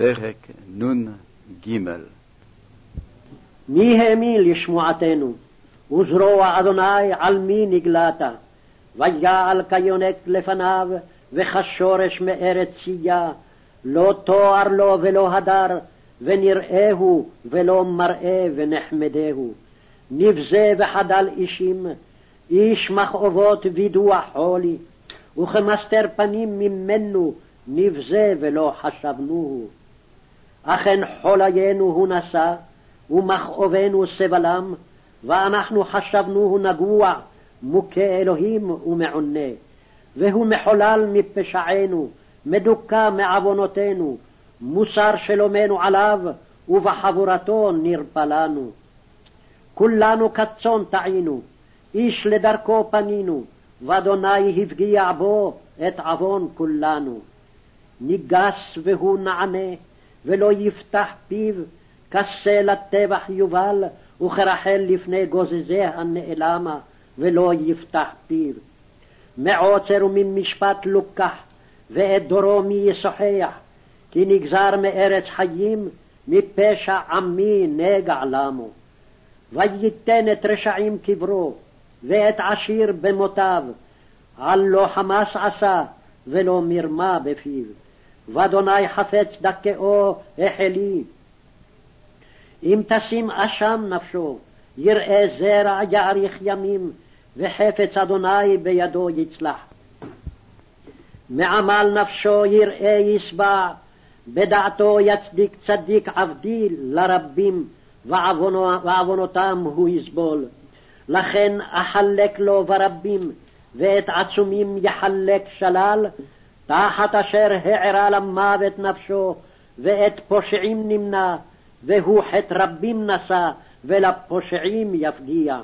פרק נ"ג מי האמין לשמועתנו, וזרוע אדוני על מי נגלת? ויעל כיונק לפניו, וכשורש מארץ צייה, לא תואר לו ולא הדר, ונראהו ולא מראה ונחמדהו. נבזה וחדל אישים, איש מכאובות וידוע חולי, וכמסתר פנים ממנו נבזה ולא חשבנוהו. אכן חוליינו הוא נשא, ומכאובנו סבלם, ואנחנו חשבנוהו נגוע, מוכה אלוהים ומעונה. והוא מחולל מפשענו, מדוכא מעוונותינו, מוסר שלומנו עליו, ובחבורתו נרפלנו. כולנו כצאן טעינו, איש לדרכו פנינו, ואדוני הפגיע בו את עוון כולנו. ניגס והוא נענה, ולא יפתח פיו, כסה לטבח יובל, וכרחל לפני גוזזיה הנעלמה, ולא יפתח פיו. מעוצר וממשפט לוקח, ואת דורו מי ישוחח, כי נגזר מארץ חיים, מפשע עמי נגע למו. וייתן את רשעים קברו, ואת עשיר במותיו, על לא חמס עשה, ולא מרמה בפיו. ואדוני חפץ דכאו החלי. אם תשים אשם נפשו, יראה זרע יאריך ימים, וחפץ אדוני בידו יצלח. מעמל נפשו יראה ישבע, בדעתו יצדיק צדיק עבדי לרבים, ועוונותם הוא יסבול. לכן אחלק לו ברבים, ואת עצומים יחלק שלל, תחת אשר הערה למוות נפשו, ואת פושעים נמנע, והוא חטא רבים נשא, ולפושעים יפגיע.